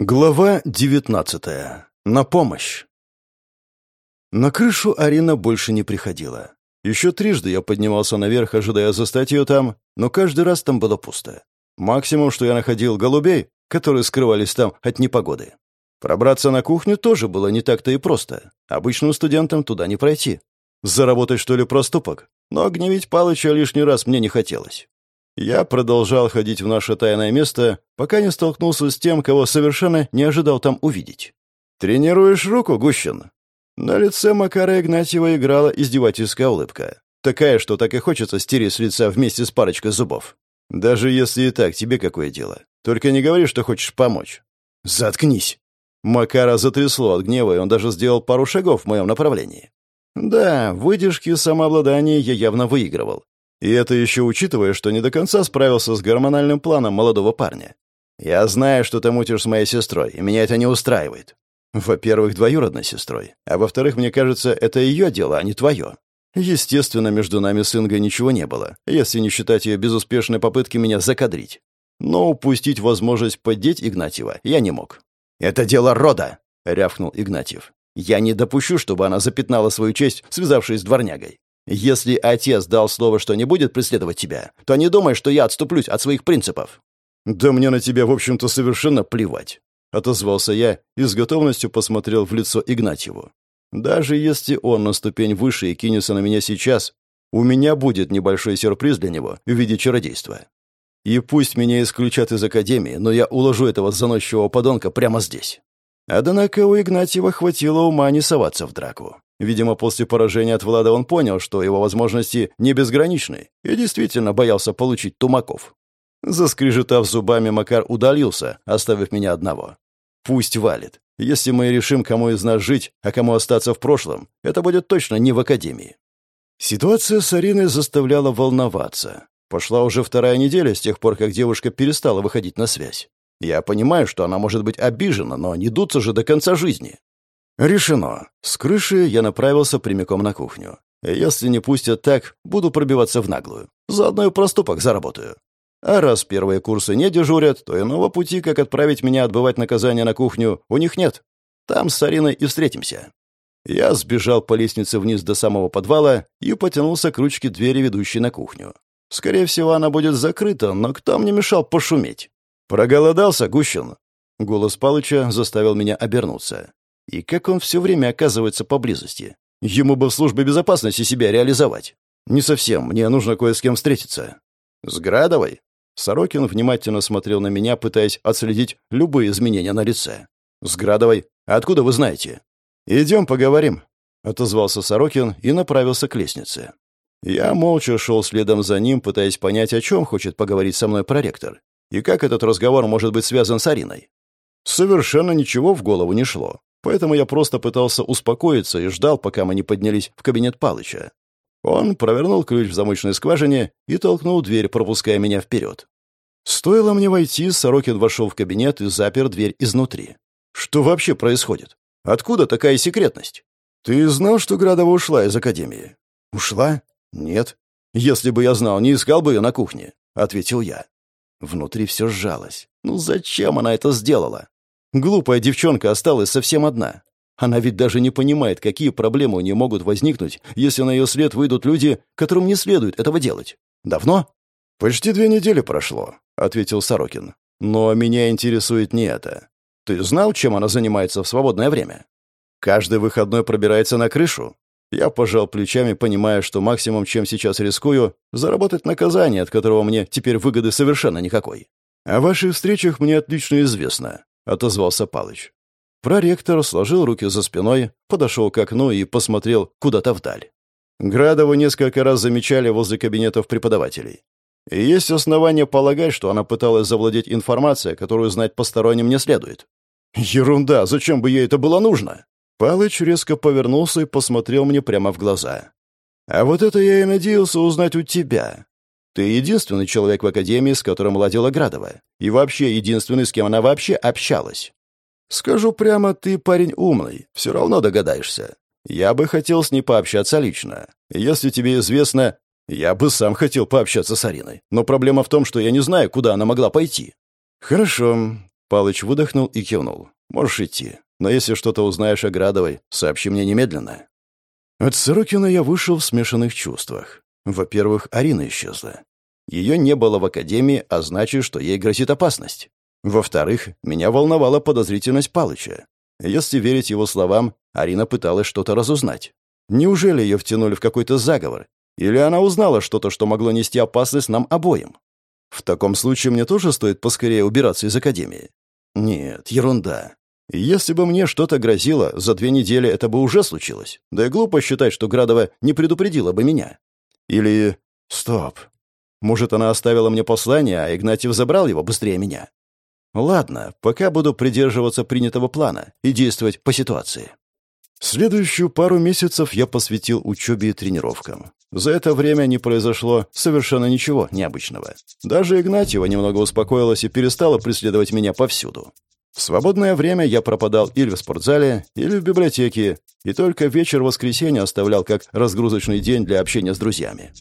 Глава девятнадцатая. На помощь. На крышу Арина больше не приходила. Еще трижды я поднимался наверх, ожидая застать ее там, но каждый раз там было пусто. Максимум, что я находил голубей, которые скрывались там от непогоды. Пробраться на кухню тоже было не так-то и просто. Обычным студентам туда не пройти. Заработать, что ли, проступок? Но гневить Палыча лишний раз мне не хотелось. Я продолжал ходить в наше тайное место, пока не столкнулся с тем, кого совершенно не ожидал там увидеть. «Тренируешь руку, Гущин?» На лице Макара Игнатьева играла издевательская улыбка. Такая, что так и хочется стереть с лица вместе с парочкой зубов. «Даже если и так, тебе какое дело? Только не говори, что хочешь помочь». «Заткнись!» Макара затрясло от гнева, и он даже сделал пару шагов в моем направлении. Да, выдержки самообладания я явно выигрывал. И это еще учитывая, что не до конца справился с гормональным планом молодого парня. Я знаю, что ты мутишь с моей сестрой, и меня это не устраивает. Во-первых, двоюродной сестрой, а во-вторых, мне кажется, это ее дело, а не твое. Естественно, между нами с Ингой ничего не было, если не считать ее безуспешной попытки меня закадрить. Но упустить возможность поддеть Игнатьева я не мог. «Это дело рода!» — рявкнул Игнатьев. «Я не допущу, чтобы она запятнала свою честь, связавшись с дворнягой. Если отец дал слово, что не будет преследовать тебя, то не думай, что я отступлюсь от своих принципов». «Да мне на тебя, в общем-то, совершенно плевать», — отозвался я и с готовностью посмотрел в лицо Игнатьеву. «Даже если он на ступень выше и кинется на меня сейчас, у меня будет небольшой сюрприз для него в виде чародейства. И пусть меня исключат из Академии, но я уложу этого заносчивого подонка прямо здесь». Однако у Игнатьева хватило ума не соваться в драку. Видимо, после поражения от Влада он понял, что его возможности не безграничны, и действительно боялся получить тумаков. Заскрежетав зубами, Макар удалился, оставив меня одного. Пусть валит. Если мы решим, кому из нас жить, а кому остаться в прошлом, это будет точно не в академии. Ситуация с Ариной заставляла волноваться. Пошла уже вторая неделя с тех пор, как девушка перестала выходить на связь. Я понимаю, что она может быть обижена, но не дуться же до конца жизни. Решено. С крыши я направился прямиком на кухню. Если не пустят так, буду пробиваться в наглую. Заодно и проступок заработаю. А раз первые курсы не дежурят, то иного пути, как отправить меня отбывать наказание на кухню, у них нет. Там с Ариной и встретимся. Я сбежал по лестнице вниз до самого подвала и потянулся к ручке двери, ведущей на кухню. Скорее всего, она будет закрыта, но кто мне мешал пошуметь? «Проголодался, Гущин?» Голос Палыча заставил меня обернуться. И как он все время оказывается поблизости? Ему бы в службе безопасности себя реализовать. Не совсем, мне нужно кое с кем встретиться. С Градовой? Сорокин внимательно смотрел на меня, пытаясь отследить любые изменения на лице. «С Градовой? Откуда вы знаете?» «Идем поговорим», — отозвался Сорокин и направился к лестнице. Я молча шел следом за ним, пытаясь понять, о чем хочет поговорить со мной проректор, и как этот разговор может быть связан с Ариной. Совершенно ничего в голову не шло. Поэтому я просто пытался успокоиться и ждал, пока мы не поднялись в кабинет Палыча. Он провернул ключ в замочной скважине и толкнул дверь, пропуская меня вперед. Стоило мне войти, Сорокин вошел в кабинет и запер дверь изнутри. Что вообще происходит? Откуда такая секретность? Ты знал, что Градова ушла из академии? Ушла? Нет. Если бы я знал, не искал бы ее на кухне, ответил я. Внутри все сжалось. Ну зачем она это сделала? Глупая девчонка осталась совсем одна. Она ведь даже не понимает, какие проблемы у нее могут возникнуть, если на ее след выйдут люди, которым не следует этого делать. Давно? Почти две недели прошло, ответил Сорокин. Но меня интересует не это. Ты знал, чем она занимается в свободное время? Каждый выходной пробирается на крышу. Я пожал плечами, понимая, что максимум, чем сейчас рискую, заработать наказание, от которого мне теперь выгоды совершенно никакой. О ваших встречах мне отлично известно отозвался Палыч. Проректор сложил руки за спиной, подошел к окну и посмотрел куда-то вдаль. Градову несколько раз замечали возле кабинетов преподавателей. И есть основания полагать, что она пыталась завладеть информацией, которую знать посторонним не следует. «Ерунда! Зачем бы ей это было нужно?» Палыч резко повернулся и посмотрел мне прямо в глаза. «А вот это я и надеялся узнать у тебя. Ты единственный человек в Академии, с которым ладила Градова. И вообще единственный, с кем она вообще общалась. Скажу прямо, ты парень умный. Все равно догадаешься. Я бы хотел с ней пообщаться лично. Если тебе известно, я бы сам хотел пообщаться с Ариной. Но проблема в том, что я не знаю, куда она могла пойти. Хорошо. Палыч выдохнул и кивнул. «Можешь идти. Но если что-то узнаешь о Градовой, сообщи мне немедленно». От Сорокина я вышел в смешанных чувствах. Во-первых, Арина исчезла. Ее не было в академии, а значит, что ей грозит опасность. Во-вторых, меня волновала подозрительность Палыча. Если верить его словам, Арина пыталась что-то разузнать. Неужели ее втянули в какой-то заговор? Или она узнала что-то, что могло нести опасность нам обоим? В таком случае мне тоже стоит поскорее убираться из академии. Нет, ерунда. Если бы мне что-то грозило, за две недели это бы уже случилось. Да и глупо считать, что Градова не предупредила бы меня. Или... Стоп. Может, она оставила мне послание, а Игнатьев забрал его быстрее меня? Ладно, пока буду придерживаться принятого плана и действовать по ситуации. Следующую пару месяцев я посвятил учебе и тренировкам. За это время не произошло совершенно ничего необычного. Даже Игнатьева немного успокоилась и перестала преследовать меня повсюду. В свободное время я пропадал или в спортзале, или в библиотеке, и только вечер воскресенья оставлял как разгрузочный день для общения с друзьями.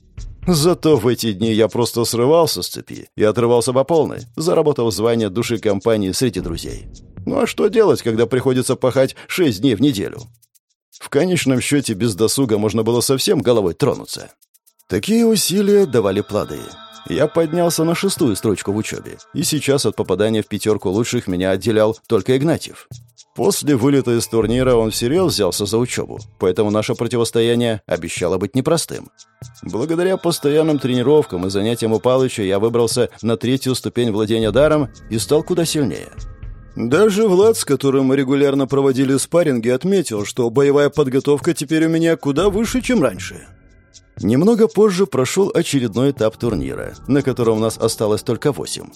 Зато в эти дни я просто срывался с цепи и отрывался по полной, заработав звание души компании среди друзей. Ну а что делать, когда приходится пахать шесть дней в неделю? В конечном счете без досуга можно было совсем головой тронуться. Такие усилия давали плоды. Я поднялся на шестую строчку в учебе, и сейчас от попадания в пятерку лучших меня отделял только Игнатьев. После вылета из турнира он всерьез взялся за учебу, поэтому наше противостояние обещало быть непростым. Благодаря постоянным тренировкам и занятиям у Палыча я выбрался на третью ступень владения даром и стал куда сильнее. Даже Влад, с которым мы регулярно проводили спарринги, отметил, что боевая подготовка теперь у меня куда выше, чем раньше. Немного позже прошел очередной этап турнира, на котором у нас осталось только восемь.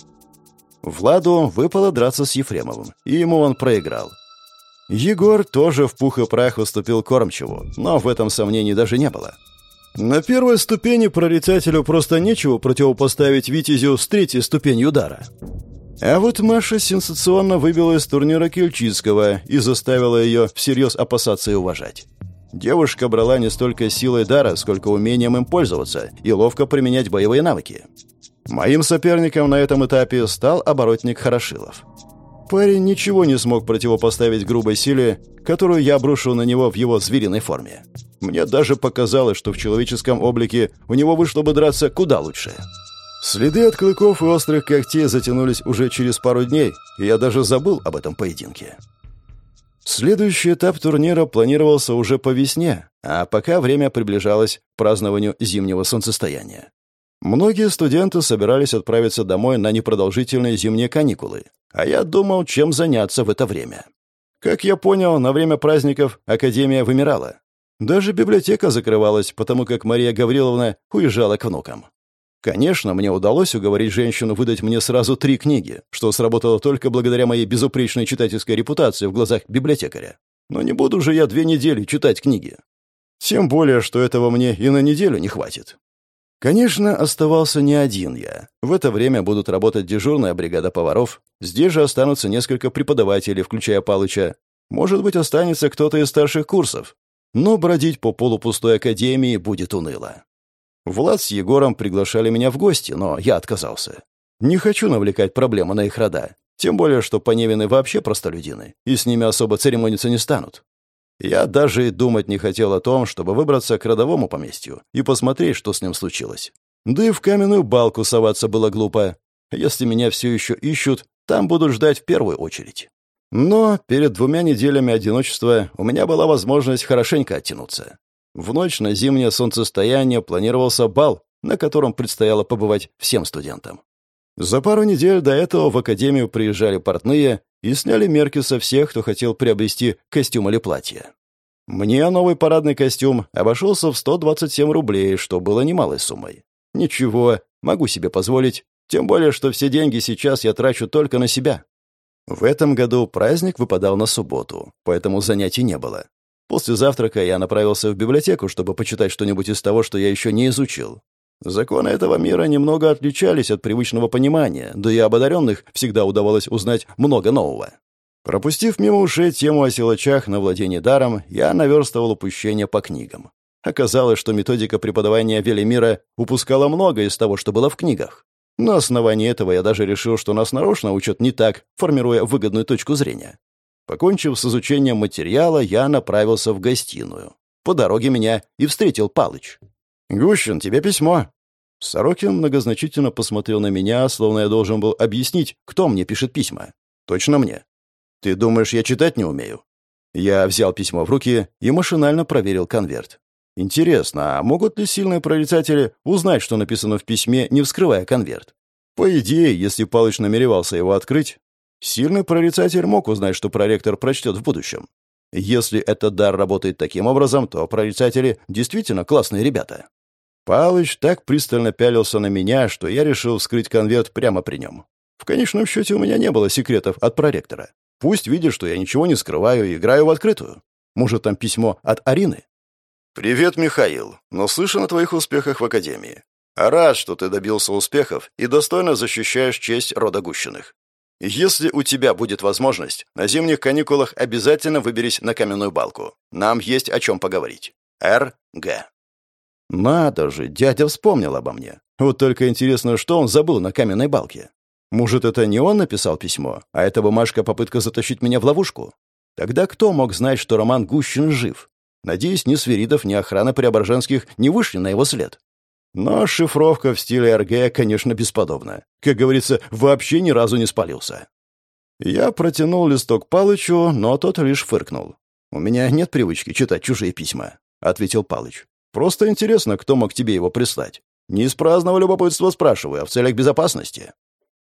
Владу выпало драться с Ефремовым, и ему он проиграл. Егор тоже в пух и прах выступил кормчиво, но в этом сомнений даже не было. На первой ступени прорицателю просто нечего противопоставить Витязю с третьей ступенью удара. А вот Маша сенсационно выбила из турнира Кельчицкого и заставила ее всерьез опасаться и уважать. Девушка брала не столько силой дара, сколько умением им пользоваться и ловко применять боевые навыки. Моим соперником на этом этапе стал оборотник Хорошилов. Парень ничего не смог противопоставить грубой силе, которую я обрушил на него в его звериной форме. Мне даже показалось, что в человеческом облике у него вышло бы драться куда лучше. Следы от клыков и острых когтей затянулись уже через пару дней, и я даже забыл об этом поединке. Следующий этап турнира планировался уже по весне, а пока время приближалось к празднованию зимнего солнцестояния. Многие студенты собирались отправиться домой на непродолжительные зимние каникулы, а я думал, чем заняться в это время. Как я понял, на время праздников Академия вымирала. Даже библиотека закрывалась, потому как Мария Гавриловна уезжала к внукам. Конечно, мне удалось уговорить женщину выдать мне сразу три книги, что сработало только благодаря моей безупречной читательской репутации в глазах библиотекаря. Но не буду же я две недели читать книги. Тем более, что этого мне и на неделю не хватит. Конечно, оставался не один я. В это время будут работать дежурная бригада поваров. Здесь же останутся несколько преподавателей, включая Палыча. Может быть, останется кто-то из старших курсов. Но бродить по полупустой академии будет уныло. Влад с Егором приглашали меня в гости, но я отказался. Не хочу навлекать проблемы на их рода. Тем более, что Поневины вообще простолюдины, и с ними особо церемониться не станут. Я даже и думать не хотел о том, чтобы выбраться к родовому поместью и посмотреть, что с ним случилось. Да и в каменную балку соваться было глупо. Если меня все еще ищут, там будут ждать в первую очередь. Но перед двумя неделями одиночества у меня была возможность хорошенько оттянуться. В ночь на зимнее солнцестояние планировался бал, на котором предстояло побывать всем студентам. За пару недель до этого в академию приезжали портные и сняли мерки со всех, кто хотел приобрести костюм или платье. Мне новый парадный костюм обошелся в 127 рублей, что было немалой суммой. Ничего, могу себе позволить, тем более, что все деньги сейчас я трачу только на себя. В этом году праздник выпадал на субботу, поэтому занятий не было. После завтрака я направился в библиотеку, чтобы почитать что-нибудь из того, что я еще не изучил. Законы этого мира немного отличались от привычного понимания, да и об одаренных всегда удавалось узнать много нового. Пропустив мимо ушей тему о силачах на владение даром, я наверстывал упущения по книгам. Оказалось, что методика преподавания Велимира упускала много из того, что было в книгах. На основании этого я даже решил, что нас нарочно учат не так, формируя выгодную точку зрения. Покончив с изучением материала, я направился в гостиную. По дороге меня и встретил Палыч. «Гущин, тебе письмо». Сорокин многозначительно посмотрел на меня, словно я должен был объяснить, кто мне пишет письма. «Точно мне». «Ты думаешь, я читать не умею?» Я взял письмо в руки и машинально проверил конверт. Интересно, а могут ли сильные прорицатели узнать, что написано в письме, не вскрывая конверт? По идее, если Палыч намеревался его открыть, сильный прорицатель мог узнать, что проректор прочтет в будущем. Если этот дар работает таким образом, то прорицатели действительно классные ребята. Палыч так пристально пялился на меня, что я решил вскрыть конверт прямо при нем. В конечном счете у меня не было секретов от проректора. Пусть видит, что я ничего не скрываю и играю в открытую. Может, там письмо от Арины? «Привет, Михаил. Наслышан о твоих успехах в Академии. Рад, что ты добился успехов и достойно защищаешь честь рода Гущиных. Если у тебя будет возможность, на зимних каникулах обязательно выберись на каменную балку. Нам есть о чем поговорить. Р.Г. Надо же, дядя вспомнил обо мне. Вот только интересно, что он забыл на каменной балке. Может, это не он написал письмо, а эта бумажка попытка затащить меня в ловушку? Тогда кто мог знать, что Роман Гущин жив? Надеюсь, ни Сверидов, ни охрана Преображенских не вышли на его след. Но шифровка в стиле РГ, конечно, бесподобна. Как говорится, вообще ни разу не спалился. Я протянул листок Палычу, но тот лишь фыркнул. «У меня нет привычки читать чужие письма», — ответил Палыч. «Просто интересно, кто мог тебе его прислать. Не из праздного любопытства спрашиваю, а в целях безопасности».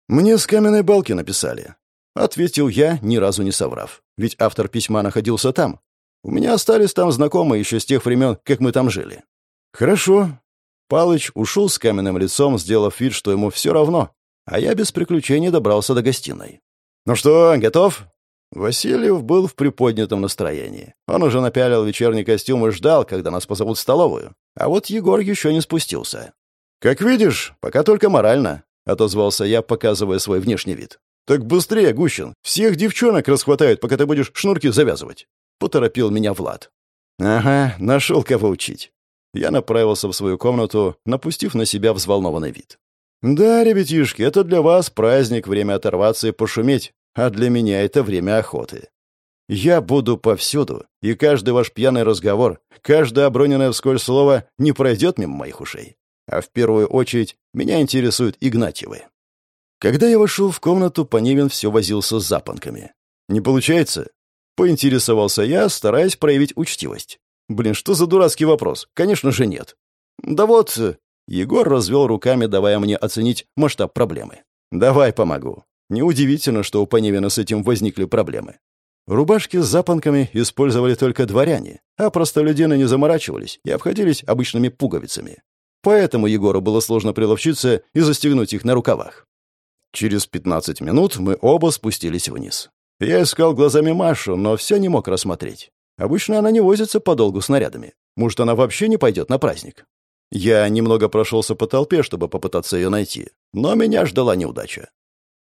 «Мне с каменной балки написали», — ответил я, ни разу не соврав. Ведь автор письма находился там. У меня остались там знакомые еще с тех времен, как мы там жили. «Хорошо, Палыч ушел с каменным лицом, сделав вид, что ему все равно, а я без приключений добрался до гостиной. «Ну что, готов?» Васильев был в приподнятом настроении. Он уже напялил вечерний костюм и ждал, когда нас позовут в столовую. А вот Егор еще не спустился. «Как видишь, пока только морально», — отозвался я, показывая свой внешний вид. «Так быстрее, Гущин! Всех девчонок расхватают, пока ты будешь шнурки завязывать!» — поторопил меня Влад. «Ага, нашел кого учить. Я направился в свою комнату, напустив на себя взволнованный вид. «Да, ребятишки, это для вас праздник, время оторваться и пошуметь, а для меня это время охоты. Я буду повсюду, и каждый ваш пьяный разговор, каждое оброненное вскользь слово не пройдет мимо моих ушей. А в первую очередь меня интересуют Игнатьевы». Когда я вошел в комнату, Поневин все возился с запонками. «Не получается?» — поинтересовался я, стараясь проявить учтивость. Блин, что за дурацкий вопрос? Конечно же нет. Да вот... Э, Егор развел руками, давая мне оценить масштаб проблемы. «Давай помогу». Неудивительно, что у Поневина с этим возникли проблемы. Рубашки с запонками использовали только дворяне, а простолюдины не заморачивались и обходились обычными пуговицами. Поэтому Егору было сложно приловчиться и застегнуть их на рукавах. Через 15 минут мы оба спустились вниз. Я искал глазами Машу, но все не мог рассмотреть. Обычно она не возится подолгу снарядами. Может, она вообще не пойдет на праздник? Я немного прошелся по толпе, чтобы попытаться ее найти, но меня ждала неудача.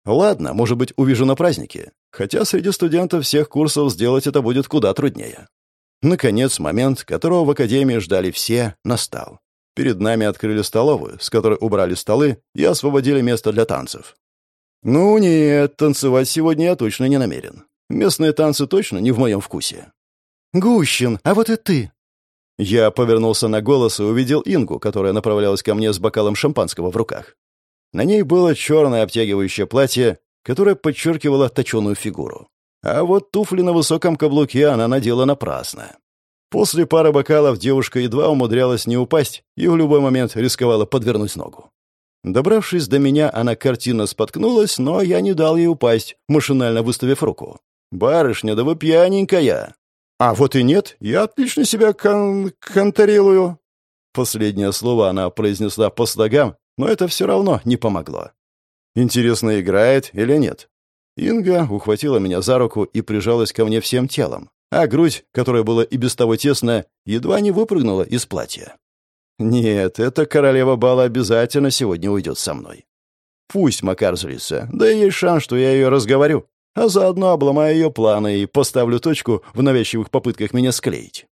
Ладно, может быть, увижу на празднике, хотя среди студентов всех курсов сделать это будет куда труднее. Наконец, момент, которого в академии ждали все, настал. Перед нами открыли столовую, с которой убрали столы и освободили место для танцев. Ну нет, танцевать сегодня я точно не намерен. Местные танцы точно не в моем вкусе. «Гущин, а вот и ты!» Я повернулся на голос и увидел Ингу, которая направлялась ко мне с бокалом шампанского в руках. На ней было черное обтягивающее платье, которое подчеркивало точеную фигуру. А вот туфли на высоком каблуке она надела напрасно. После пары бокалов девушка едва умудрялась не упасть и в любой момент рисковала подвернуть ногу. Добравшись до меня, она картинно споткнулась, но я не дал ей упасть, машинально выставив руку. «Барышня, да вы пьяненькая!» «А вот и нет, я отлично себя кон конторилую». Последнее слово она произнесла по слогам, но это все равно не помогло. «Интересно, играет или нет?» Инга ухватила меня за руку и прижалась ко мне всем телом, а грудь, которая была и без того тесная, едва не выпрыгнула из платья. «Нет, эта королева бала обязательно сегодня уйдет со мной. Пусть Макар злится, да и есть шанс, что я ее разговорю а заодно обломаю ее планы и поставлю точку в навязчивых попытках меня склеить.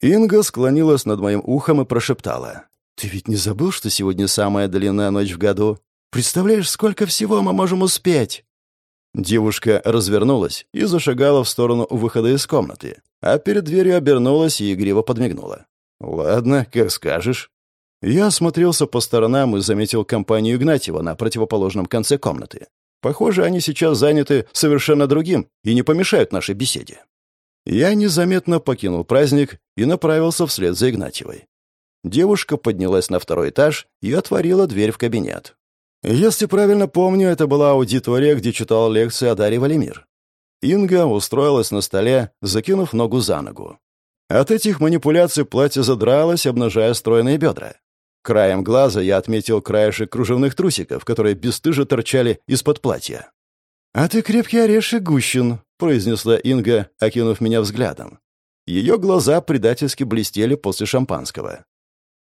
Инга склонилась над моим ухом и прошептала. «Ты ведь не забыл, что сегодня самая длинная ночь в году? Представляешь, сколько всего мы можем успеть?» Девушка развернулась и зашагала в сторону выхода из комнаты, а перед дверью обернулась и игриво подмигнула. «Ладно, как скажешь». Я осмотрелся по сторонам и заметил компанию Игнатьева на противоположном конце комнаты. Похоже, они сейчас заняты совершенно другим и не помешают нашей беседе. Я незаметно покинул праздник и направился вслед за Игнатьевой. Девушка поднялась на второй этаж и отворила дверь в кабинет. Если правильно помню, это была аудитория, где читал лекции о Дарье Валимир. Инга устроилась на столе, закинув ногу за ногу. От этих манипуляций платье задралось, обнажая стройные бедра. Краем глаза я отметил краешек кружевных трусиков, которые бесстыже торчали из-под платья. «А ты крепкий орешек, Гущин», — произнесла Инга, окинув меня взглядом. Ее глаза предательски блестели после шампанского.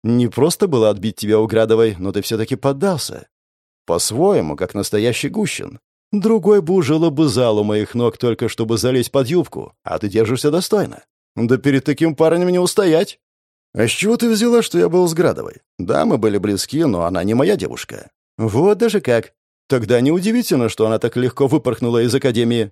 «Не просто было отбить тебя у Градовой, но ты все-таки поддался. По-своему, как настоящий Гущин. Другой бы ужила бы зал у моих ног только чтобы залезть под юбку, а ты держишься достойно. Да перед таким парнем не устоять. А с чего ты взяла, что я был с Градовой? Да, мы были близки, но она не моя девушка. Вот даже как. Тогда неудивительно, что она так легко выпорхнула из академии.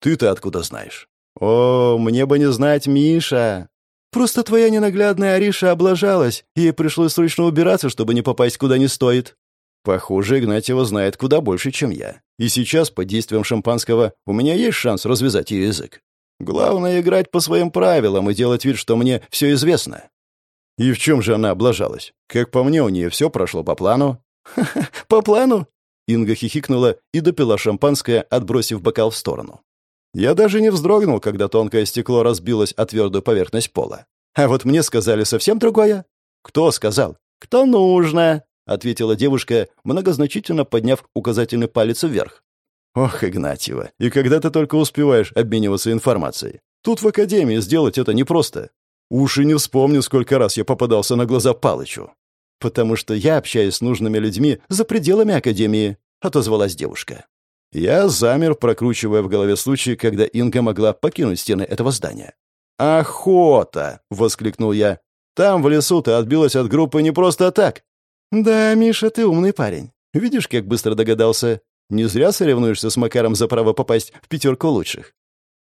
Ты-то откуда знаешь? О, мне бы не знать, Миша. Просто твоя ненаглядная Ариша облажалась, ей пришлось срочно убираться, чтобы не попасть куда не стоит. Похоже, Игнатьева знает куда больше, чем я. И сейчас, под действием шампанского, у меня есть шанс развязать ее язык. Главное — играть по своим правилам и делать вид, что мне все известно. И в чем же она облажалась? Как по мне, у нее все прошло по плану. «Ха-ха, по плану?» Инга хихикнула и допила шампанское, отбросив бокал в сторону. Я даже не вздрогнул, когда тонкое стекло разбилось о твердую поверхность пола. А вот мне сказали совсем другое. Кто сказал? Кто нужно? ответила девушка, многозначительно подняв указательный палец вверх. Ох, Игнатьева, и когда ты только успеваешь обмениваться информацией? Тут в академии сделать это непросто. Уж и не вспомню, сколько раз я попадался на глаза Палычу. Потому что я общаюсь с нужными людьми за пределами академии, отозвалась девушка. Я замер, прокручивая в голове случай, когда Инга могла покинуть стены этого здания. «Охота!» — воскликнул я. «Там, в лесу, ты отбилась от группы не просто так. «Да, Миша, ты умный парень. Видишь, как быстро догадался? Не зря соревнуешься с Макаром за право попасть в пятерку лучших.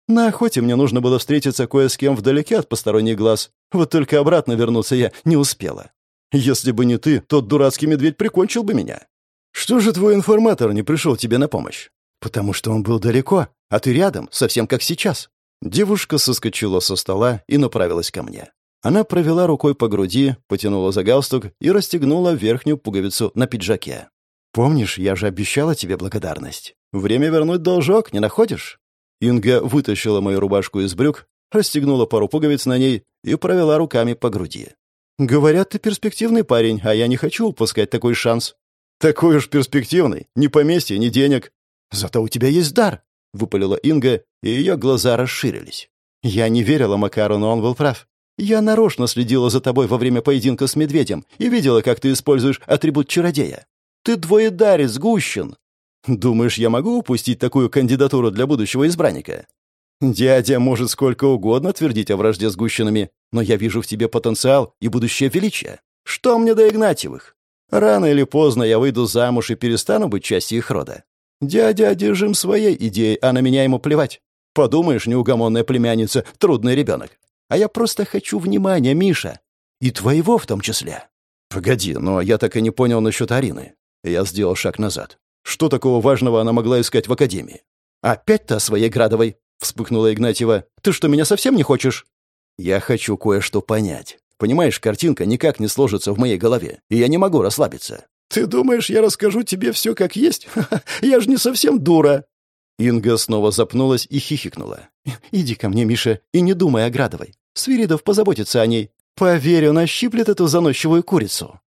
На охоте мне нужно было встретиться кое с кем вдалеке от посторонних глаз. Вот только обратно вернуться я не успела. Если бы не ты, тот дурацкий медведь прикончил бы меня. Что же твой информатор не пришел тебе на помощь? Потому что он был далеко, а ты рядом, совсем как сейчас. Девушка соскочила со стола и направилась ко мне. Она провела рукой по груди, потянула за галстук и расстегнула верхнюю пуговицу на пиджаке. «Помнишь, я же обещала тебе благодарность. Время вернуть должок, не находишь?» Инга вытащила мою рубашку из брюк, расстегнула пару пуговиц на ней и провела руками по груди. «Говорят, ты перспективный парень, а я не хочу упускать такой шанс». «Такой уж перспективный. Ни поместья, ни денег». «Зато у тебя есть дар», — выпалила Инга, и ее глаза расширились. Я не верила Макару, но он был прав. Я нарочно следила за тобой во время поединка с медведем и видела, как ты используешь атрибут чародея. Ты двоедарец, Гущин. Думаешь, я могу упустить такую кандидатуру для будущего избранника? Дядя может сколько угодно твердить о вражде с Гущинами, но я вижу в тебе потенциал и будущее величие. Что мне до Игнатьевых? Рано или поздно я выйду замуж и перестану быть частью их рода. Дядя одержим своей идеей, а на меня ему плевать. Подумаешь, неугомонная племянница, трудный ребенок. А я просто хочу внимания, Миша. И твоего в том числе. Погоди, но я так и не понял насчет Арины. Я сделал шаг назад. Что такого важного она могла искать в академии? Опять-то о своей Градовой, вспыхнула Игнатьева. Ты что, меня совсем не хочешь? Я хочу кое-что понять. Понимаешь, картинка никак не сложится в моей голове, и я не могу расслабиться. Ты думаешь, я расскажу тебе все как есть? Я же не совсем дура. Инга снова запнулась и хихикнула. «Иди ко мне, Миша, и не думай о Градовой. Свиридов позаботится о ней. Поверь, он ощиплет эту заносчивую курицу».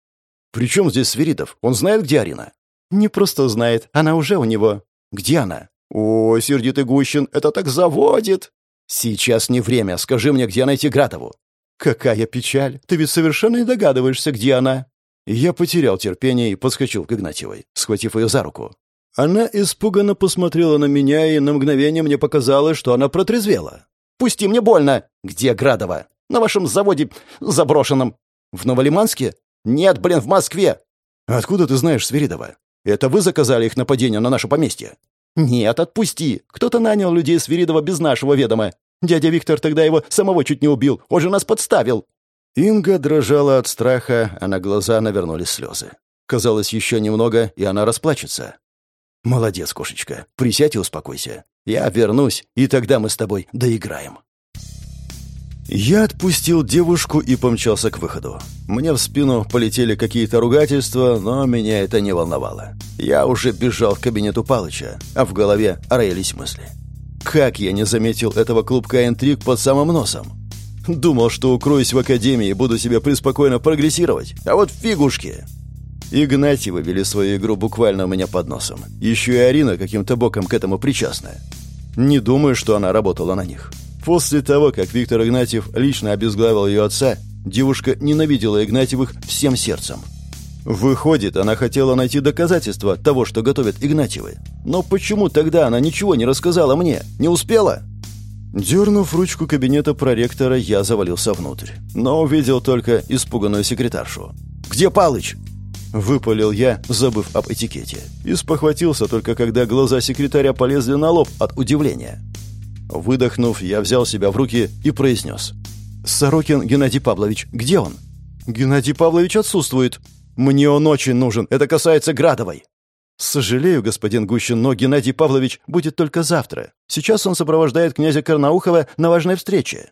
«При чем здесь Свиридов? Он знает, где Арина?» «Не просто знает, она уже у него». «Где она?» «О, сердитый Гущин, это так заводит!» «Сейчас не время, скажи мне, где найти Градову». «Какая печаль! Ты ведь совершенно не догадываешься, где она!» Я потерял терпение и подскочил к Игнатьевой, схватив ее за руку. Она испуганно посмотрела на меня, и на мгновение мне показалось, что она протрезвела. «Пусти, мне больно!» «Где Градова?» «На вашем заводе заброшенном». «В Новолиманске?» «Нет, блин, в Москве!» «Откуда ты знаешь Свиридова?» Это вы заказали их нападение на наше поместье?» «Нет, отпусти! Кто-то нанял людей Свиридова без нашего ведома. Дядя Виктор тогда его самого чуть не убил. Он же нас подставил!» Инга дрожала от страха, а на глаза навернулись слезы. Казалось, еще немного, и она расплачется. «Молодец, кошечка. Присядь и успокойся. Я вернусь, и тогда мы с тобой доиграем». Я отпустил девушку и помчался к выходу. Мне в спину полетели какие-то ругательства, но меня это не волновало. Я уже бежал к кабинету Палыча, а в голове роились мысли. Как я не заметил этого клубка интриг под самым носом? Думал, что укроюсь в академии и буду себе преспокойно прогрессировать. А вот фигушки! Игнатьевы вели свою игру буквально у меня под носом. Еще и Арина каким-то боком к этому причастна. Не думаю, что она работала на них. После того, как Виктор Игнатьев лично обезглавил ее отца, девушка ненавидела Игнатьевых всем сердцем. Выходит, она хотела найти доказательства того, что готовят Игнатьевы. Но почему тогда она ничего не рассказала мне? Не успела? Дернув ручку кабинета проректора, я завалился внутрь. Но увидел только испуганную секретаршу. «Где Палыч?» Выпалил я, забыв об этикете. И спохватился только, когда глаза секретаря полезли на лоб от удивления. Выдохнув, я взял себя в руки и произнес. «Сорокин Геннадий Павлович, где он?» «Геннадий Павлович отсутствует. Мне он очень нужен. Это касается Градовой». «Сожалею, господин Гущин, но Геннадий Павлович будет только завтра. Сейчас он сопровождает князя Карнаухова на важной встрече».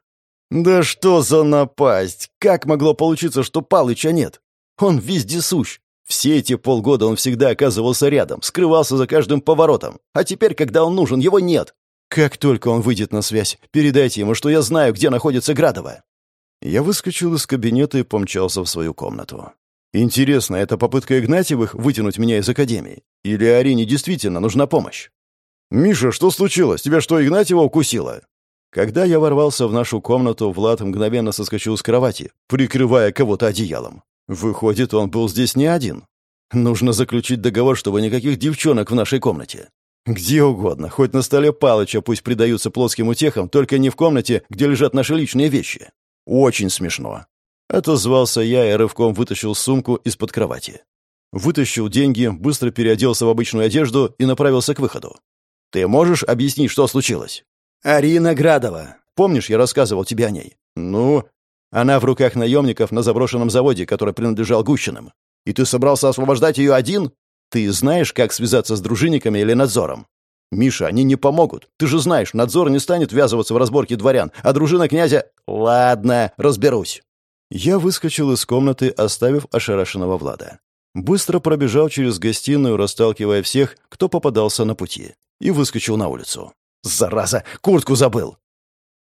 «Да что за напасть! Как могло получиться, что Палыча нет? Он вездесущ. Все эти полгода он всегда оказывался рядом, скрывался за каждым поворотом. А теперь, когда он нужен, его нет. Как только он выйдет на связь, передайте ему, что я знаю, где находится Градова». Я выскочил из кабинета и помчался в свою комнату. Интересно, это попытка Игнатьевых вытянуть меня из академии? Или Арине действительно нужна помощь? «Миша, что случилось? Тебя что, Игнатьева укусила?» Когда я ворвался в нашу комнату, Влад мгновенно соскочил с кровати, прикрывая кого-то одеялом. Выходит, он был здесь не один. Нужно заключить договор, чтобы никаких девчонок в нашей комнате. Где угодно, хоть на столе Палыча пусть предаются плоским утехам, только не в комнате, где лежат наши личные вещи. Очень смешно. Отозвался я и рывком вытащил сумку из-под кровати. Вытащил деньги, быстро переоделся в обычную одежду и направился к выходу. «Ты можешь объяснить, что случилось?» «Арина Градова. Помнишь, я рассказывал тебе о ней?» «Ну?» «Она в руках наемников на заброшенном заводе, который принадлежал Гущиным. И ты собрался освобождать ее один?» Ты знаешь, как связаться с дружинниками или надзором? Миша, они не помогут. Ты же знаешь, надзор не станет ввязываться в разборки дворян, а дружина князя... Ладно, разберусь. Я выскочил из комнаты, оставив ошарашенного Влада. Быстро пробежал через гостиную, расталкивая всех, кто попадался на пути, и выскочил на улицу. «Зараза! Куртку забыл!»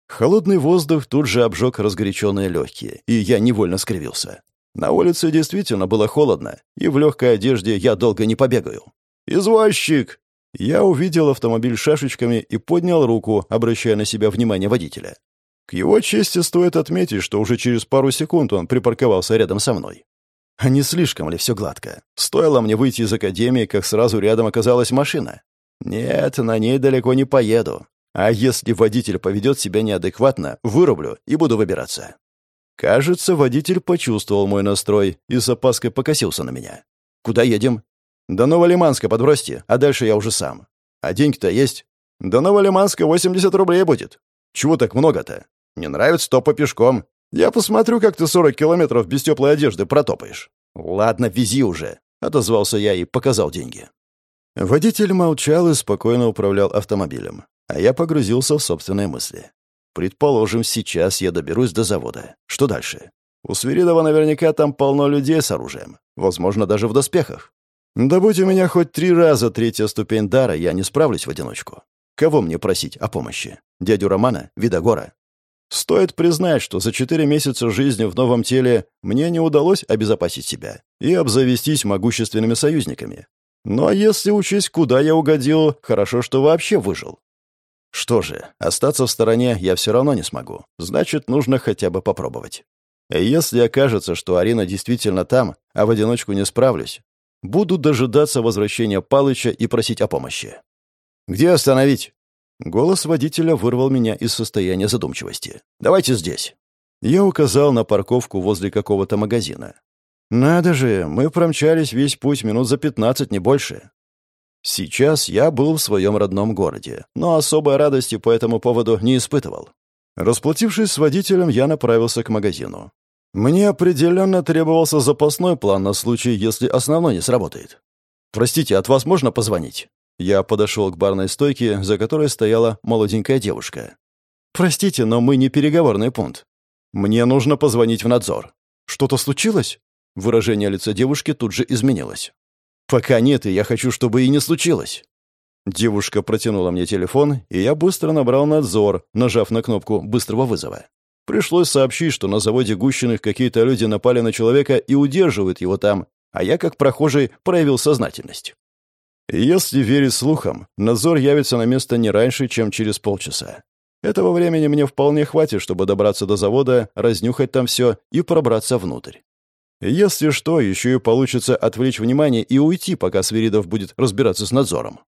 Холодный воздух тут же обжег разгоряченные легкие, и я невольно скривился. На улице действительно было холодно, и в легкой одежде я долго не побегаю. «Извозчик!» Я увидел автомобиль шашечками и поднял руку, обращая на себя внимание водителя. К его чести стоит отметить, что уже через пару секунд он припарковался рядом со мной. А не слишком ли все гладко? Стоило мне выйти из академии, как сразу рядом оказалась машина. Нет, на ней далеко не поеду. А если водитель поведет себя неадекватно, вырублю и буду выбираться. Кажется, водитель почувствовал мой настрой и с опаской покосился на меня. «Куда едем?» «До Новолиманска подбросьте, а дальше я уже сам. А деньги-то есть?» «До Новолиманска 80 рублей будет». «Чего так много-то?» «Не нравится, то по пешком. Я посмотрю, как ты 40 километров без теплой одежды протопаешь». «Ладно, вези уже», — отозвался я и показал деньги. Водитель молчал и спокойно управлял автомобилем, а я погрузился в собственные мысли. Предположим, сейчас я доберусь до завода. Что дальше? У Свиридова наверняка там полно людей с оружием. Возможно, даже в доспехах. Да будь у меня хоть три раза третья ступень дара, я не справлюсь в одиночку. Кого мне просить о помощи? Дядю Романа? Видогора? Стоит признать, что за четыре месяца жизни в новом теле мне не удалось обезопасить себя и обзавестись могущественными союзниками. Но если учесть, куда я угодил, хорошо, что вообще выжил. Что же, остаться в стороне я все равно не смогу. Значит, нужно хотя бы попробовать. Если окажется, что Арина действительно там, а в одиночку не справлюсь, буду дожидаться возвращения Палыча и просить о помощи. «Где остановить?» Голос водителя вырвал меня из состояния задумчивости. «Давайте здесь». Я указал на парковку возле какого-то магазина. Надо же, мы промчались весь путь минут за пятнадцать, не больше. Сейчас я был в своем родном городе, но особой радости по этому поводу не испытывал. Расплатившись с водителем, я направился к магазину. Мне определенно требовался запасной план на случай, если основной не сработает. «Простите, от вас можно позвонить?» Я подошел к барной стойке, за которой стояла молоденькая девушка. «Простите, но мы не переговорный пункт. Мне нужно позвонить в надзор. Что-то случилось?» Выражение лица девушки тут же изменилось. «Пока нет, и я хочу, чтобы и не случилось». Девушка протянула мне телефон, и я быстро набрал надзор, нажав на кнопку быстрого вызова. Пришлось сообщить, что на заводе Гущиных какие-то люди напали на человека и удерживают его там, а я, как прохожий, проявил сознательность. Если верить слухам, надзор явится на место не раньше, чем через полчаса. Этого времени мне вполне хватит, чтобы добраться до завода, разнюхать там все и пробраться внутрь. Если что, еще и получится отвлечь внимание и уйти, пока Свиридов будет разбираться с надзором.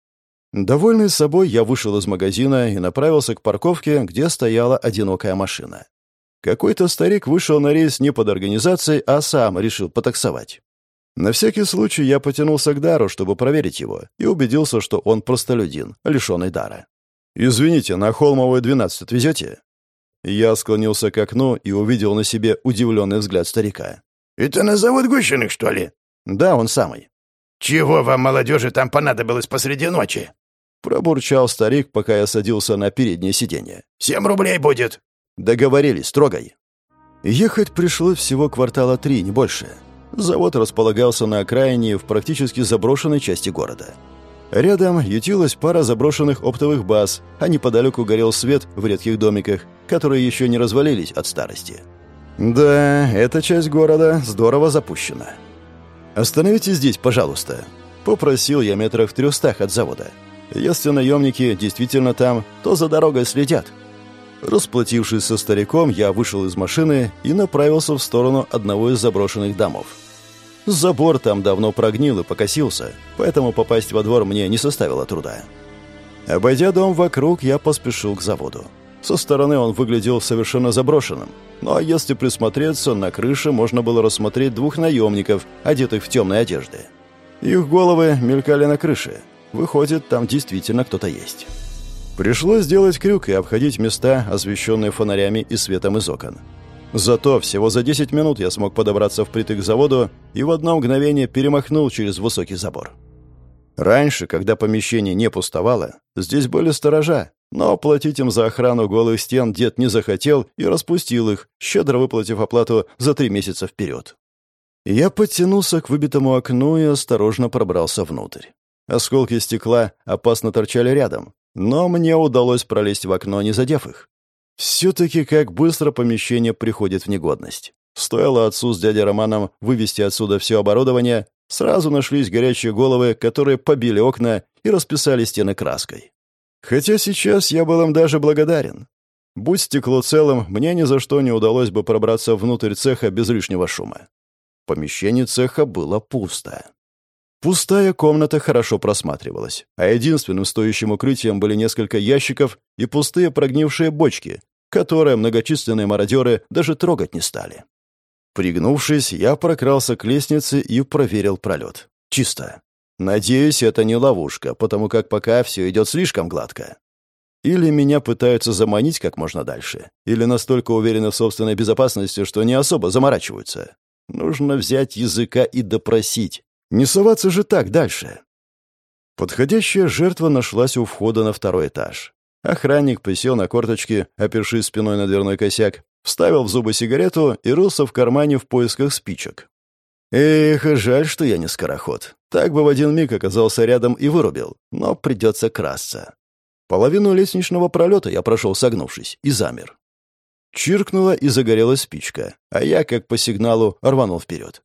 Довольный собой, я вышел из магазина и направился к парковке, где стояла одинокая машина. Какой-то старик вышел на рейс не под организацией, а сам решил потаксовать. На всякий случай я потянулся к дару, чтобы проверить его, и убедился, что он простолюдин, лишенный дара. «Извините, на Холмовую 12 отвезете?» Я склонился к окну и увидел на себе удивленный взгляд старика. «Это на завод Гущиных, что ли?» «Да, он самый». «Чего вам, молодежи, там понадобилось посреди ночи?» Пробурчал старик, пока я садился на переднее сиденье. «Семь рублей будет». «Договорились, трогай». Ехать пришлось всего квартала три, не больше. Завод располагался на окраине в практически заброшенной части города. Рядом ютилась пара заброшенных оптовых баз, а неподалеку горел свет в редких домиках, которые еще не развалились от старости. Да, эта часть города здорово запущена. «Остановитесь здесь, пожалуйста», — попросил я метрах в трехстах от завода. «Если наемники действительно там, то за дорогой следят». Расплатившись со стариком, я вышел из машины и направился в сторону одного из заброшенных домов. Забор там давно прогнил и покосился, поэтому попасть во двор мне не составило труда. Обойдя дом вокруг, я поспешил к заводу. Со стороны он выглядел совершенно заброшенным, но если присмотреться, на крыше можно было рассмотреть двух наемников, одетых в темные одежды. Их головы мелькали на крыше. Выходит, там действительно кто-то есть. Пришлось сделать крюк и обходить места, освещенные фонарями и светом из окон. Зато всего за 10 минут я смог подобраться впритык к заводу и в одно мгновение перемахнул через высокий забор. Раньше, когда помещение не пустовало, здесь были сторожа, но платить им за охрану голых стен дед не захотел и распустил их, щедро выплатив оплату за три месяца вперед. Я подтянулся к выбитому окну и осторожно пробрался внутрь. Осколки стекла опасно торчали рядом, но мне удалось пролезть в окно, не задев их. Все-таки как быстро помещение приходит в негодность. Стоило отцу с дядей Романом вывести отсюда все оборудование, сразу нашлись горячие головы, которые побили окна и расписали стены краской. Хотя сейчас я был им даже благодарен. Будь стекло целым, мне ни за что не удалось бы пробраться внутрь цеха без лишнего шума. Помещение цеха было пусто. Пустая комната хорошо просматривалась, а единственным стоящим укрытием были несколько ящиков и пустые прогнившие бочки, которые многочисленные мародеры даже трогать не стали. Пригнувшись, я прокрался к лестнице и проверил пролет. Чисто. Надеюсь, это не ловушка, потому как пока все идет слишком гладко. Или меня пытаются заманить как можно дальше, или настолько уверены в собственной безопасности, что не особо заморачиваются. Нужно взять языка и допросить, не соваться же так дальше. Подходящая жертва нашлась у входа на второй этаж. Охранник присел на корточки, опершись спиной на дверной косяк, вставил в зубы сигарету и рылся в кармане в поисках спичек. Эх, жаль, что я не скороход. Так бы в один миг оказался рядом и вырубил, но придется красться. Половину лестничного пролета я прошел согнувшись и замер. Чиркнула и загорелась спичка, а я, как по сигналу, рванул вперед.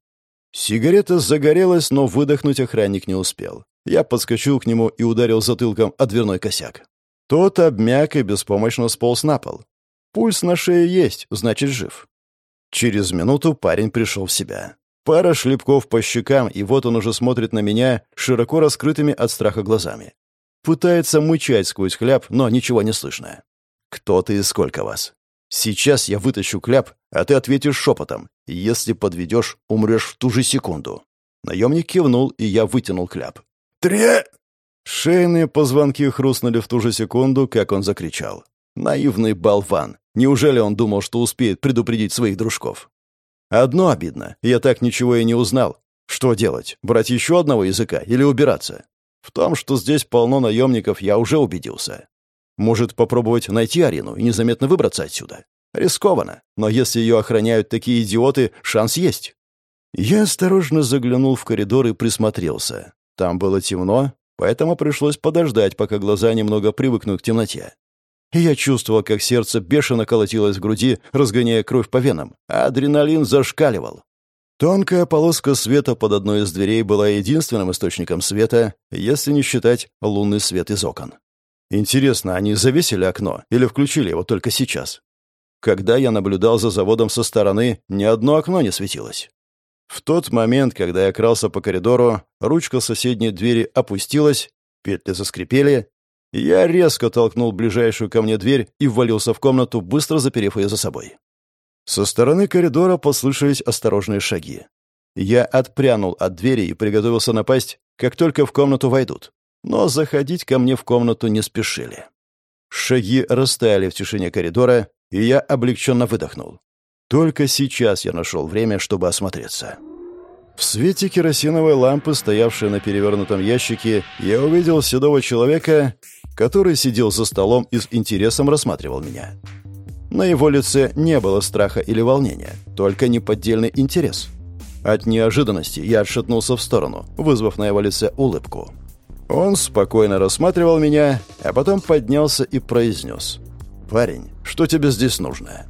Сигарета загорелась, но выдохнуть охранник не успел. Я подскочил к нему и ударил затылком о дверной косяк. Тот обмяк и беспомощно сполз на пол. Пульс на шее есть, значит, жив. Через минуту парень пришел в себя. Пара шлепков по щекам, и вот он уже смотрит на меня широко раскрытыми от страха глазами. Пытается мычать сквозь хляб, но ничего не слышно. «Кто ты и сколько вас?» Сейчас я вытащу кляп, а ты ответишь шепотом. Если подведешь, умрешь в ту же секунду». Наемник кивнул, и я вытянул кляп. «Тре...» Шейные позвонки хрустнули в ту же секунду, как он закричал. Наивный болван. Неужели он думал, что успеет предупредить своих дружков? Одно обидно. Я так ничего и не узнал. Что делать? Брать еще одного языка или убираться? В том, что здесь полно наемников, я уже убедился. Может, попробовать найти Арину и незаметно выбраться отсюда? Рискованно, но если ее охраняют такие идиоты, шанс есть. Я осторожно заглянул в коридор и присмотрелся. Там было темно, поэтому пришлось подождать, пока глаза немного привыкнут к темноте. И я чувствовал, как сердце бешено колотилось в груди, разгоняя кровь по венам, а адреналин зашкаливал. Тонкая полоска света под одной из дверей была единственным источником света, если не считать лунный свет из окон. Интересно, они завесили окно или включили его только сейчас? Когда я наблюдал за заводом со стороны, ни одно окно не светилось. В тот момент, когда я крался по коридору, ручка соседней двери опустилась, петли заскрипели, я резко толкнул ближайшую ко мне дверь и ввалился в комнату, быстро заперев ее за собой. Со стороны коридора послышались осторожные шаги. Я отпрянул от двери и приготовился напасть, как только в комнату войдут но заходить ко мне в комнату не спешили. Шаги растаяли в тишине коридора, и я облегченно выдохнул. Только сейчас я нашел время, чтобы осмотреться. В свете керосиновой лампы, стоявшей на перевернутом ящике, я увидел седого человека, который сидел за столом и с интересом рассматривал меня. На его лице не было страха или волнения, только неподдельный интерес. От неожиданности я отшатнулся в сторону, вызвав на его лице улыбку. Он спокойно рассматривал меня, а потом поднялся и произнес. «Парень, что тебе здесь нужно?»